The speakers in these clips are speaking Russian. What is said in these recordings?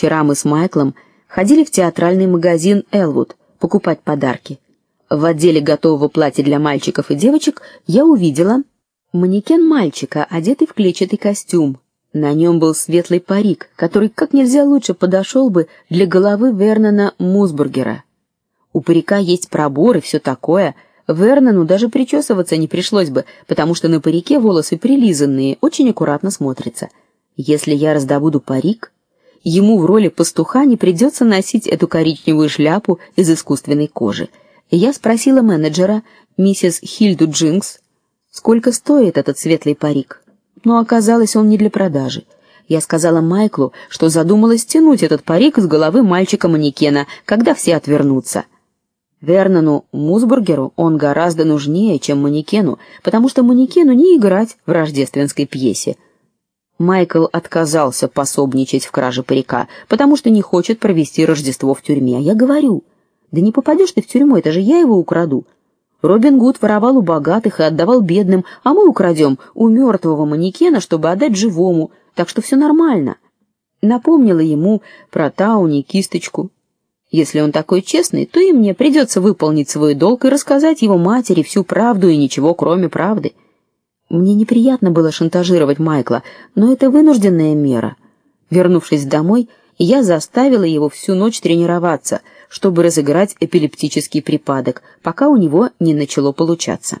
Вчера мы с Майклом ходили в театральный магазин Элвуд покупать подарки. В отделе готового платья для мальчиков и девочек я увидела манекен мальчика, одетый в клетчатый костюм. На нем был светлый парик, который как нельзя лучше подошел бы для головы Вернона Мусбургера. У парика есть пробор и все такое. Вернону даже причесываться не пришлось бы, потому что на парике волосы прилизанные, очень аккуратно смотрятся. Если я раздобуду парик, ему в роли пастуха не придется носить эту коричневую шляпу из искусственной кожи. Я спросила менеджера, миссис Хильду Джинкс, сколько стоит этот светлый парик. Но оказалось, он не для продажи. Я сказала Майклу, что задумалась стянуть этот парик с головы мальчика-манекена, когда все отвернутся. Вернону Мусбургеру он гораздо нужнее, чем манекену, потому что манекену не играть в рождественской пьесе. Майкл отказался пособничать в краже парика, потому что не хочет провести Рождество в тюрьме. А я говорю: "Да не попадешь ты в тюрьму, это же я его украду". Робин Гуд воровал у богатых и отдавал бедным, а мы украдем у мертвого манекена, чтобы отдать живому, так что все нормально. Напомнила ему про Тауни кисточку. Если он такой честный, то и мне придется выполнить свой долг и рассказать его матери всю правду и ничего, кроме правды. Мне неприятно было шантажировать Майкла, но это вынужденная мера. Вернувшись домой, я заставила его всю ночь тренироваться, чтобы разыграть эпилептический припадок, пока у него не начало получаться.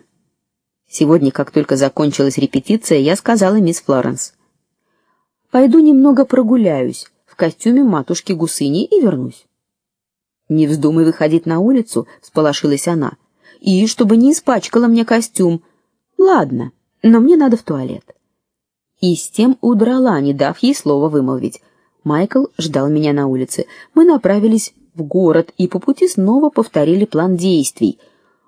Сегодня, как только закончилась репетиция, я сказала мисс Флоренс: "Пойду немного прогуляюсь в костюме матушки Гусыни и вернусь". "Не вздумай выходить на улицу", сполошилась она. "И чтобы не испачкала мне костюм". "Ладно" но мне надо в туалет. И с тем удрала, не дав ей слова вымолвить. Майкл ждал меня на улице. Мы направились в город и по пути снова повторили план действий.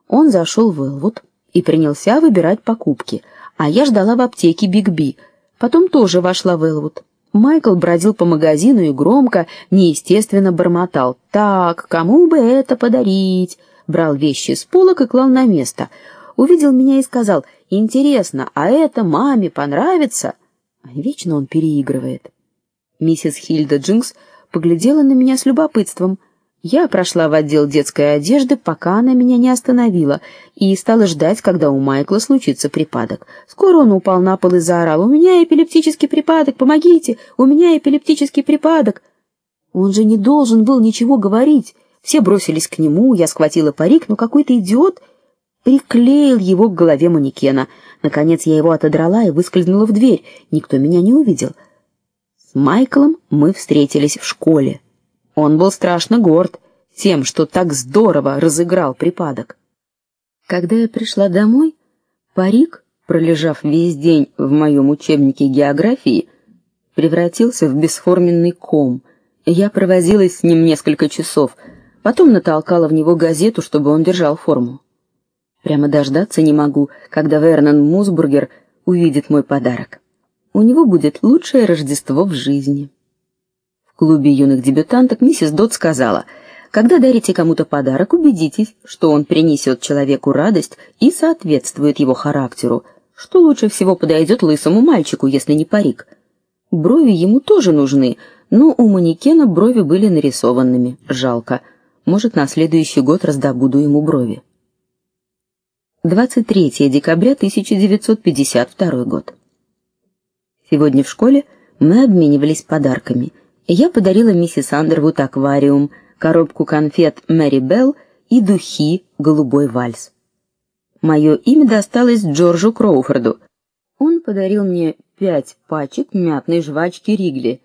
Он зашел в Элвуд и принялся выбирать покупки, а я ждала в аптеке Биг Би. Потом тоже вошла в Элвуд. Майкл бродил по магазину и громко, неестественно бормотал: "Так, кому бы это подарить?" Брал вещи с полок и клал на место. Увидел меня и сказал: Интересно, а это маме понравится? Вечно он переигрывает. Миссис Хильда Джинкс поглядела на меня с любопытством. Я прошла в отдел детской одежды, пока она меня не остановила, и стала ждать, когда у Майкла случится припадок. Скоро он упал на пол и заорал: "У меня эпилептический припадок, помогите! У меня эпилептический припадок!" Он же не должен был ничего говорить. Все бросились к нему, я схватила парик, но какой-то идиот приклеил его к голове манекена. Наконец я его отодрала и выскользнула в дверь. Никто меня не увидел. С Майклом мы встретились в школе. Он был страшно горд тем, что так здорово разыграл припадок. Когда я пришла домой, парик, пролежав весь день в моем учебнике географии, превратился в бесформенный ком. Я провозилась с ним несколько часов, потом натолкала в него газету, чтобы он держал форму. Прямо дождаться не могу, когда Вернон Мусбургер увидит мой подарок. У него будет лучшее Рождество в жизни. В клубе юных дебютанток миссис Дот сказала: "Когда дарите кому-то подарок, убедитесь, что он принесет человеку радость и соответствует его характеру. Что лучше всего подойдет лысому мальчику, если не парик? Брови ему тоже нужны, но у манекена брови были нарисованными. Жалко. Может, на следующий год раздобуду ему брови". 23 декабря 1952 год. Сегодня в школе мы обменивались подарками. Я подарила миссис Андервуд аквариум, коробку конфет Мэри Белл и духи Голубой вальс. Мое имя досталось Джорджу Кроуфорду. Он подарил мне пять пачек мятной жвачки Ригли,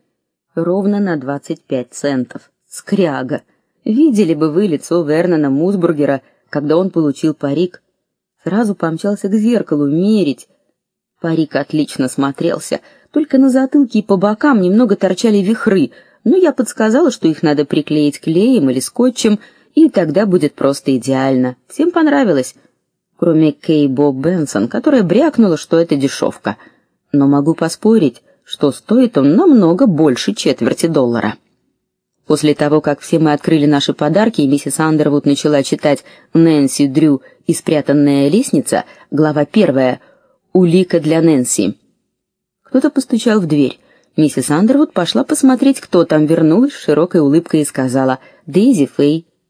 ровно на 25 центов. Скряга. Видели бы вы лицо Вернона Мусбургера, когда он получил парик Сразу помчался к зеркалу мерить. Парик отлично смотрелся, только на затылке и по бокам немного торчали вихры, но я подсказала, что их надо приклеить клеем или скотчем, и тогда будет просто идеально. Всем понравилось, кроме Кей Бо Бенсон, которая брякнула, что это дешевка. Но могу поспорить, что стоит он намного больше четверти доллара. После того, как все мы открыли наши подарки, и миссис Андервуд начала читать Нэнси Дрю и спрятанная лестница, глава первая. Улика для Нэнси. Кто-то постучал в дверь. Миссис Андервуд пошла посмотреть, кто там, вернулась с широкой улыбкой и сказала: "Дейзи Фэй".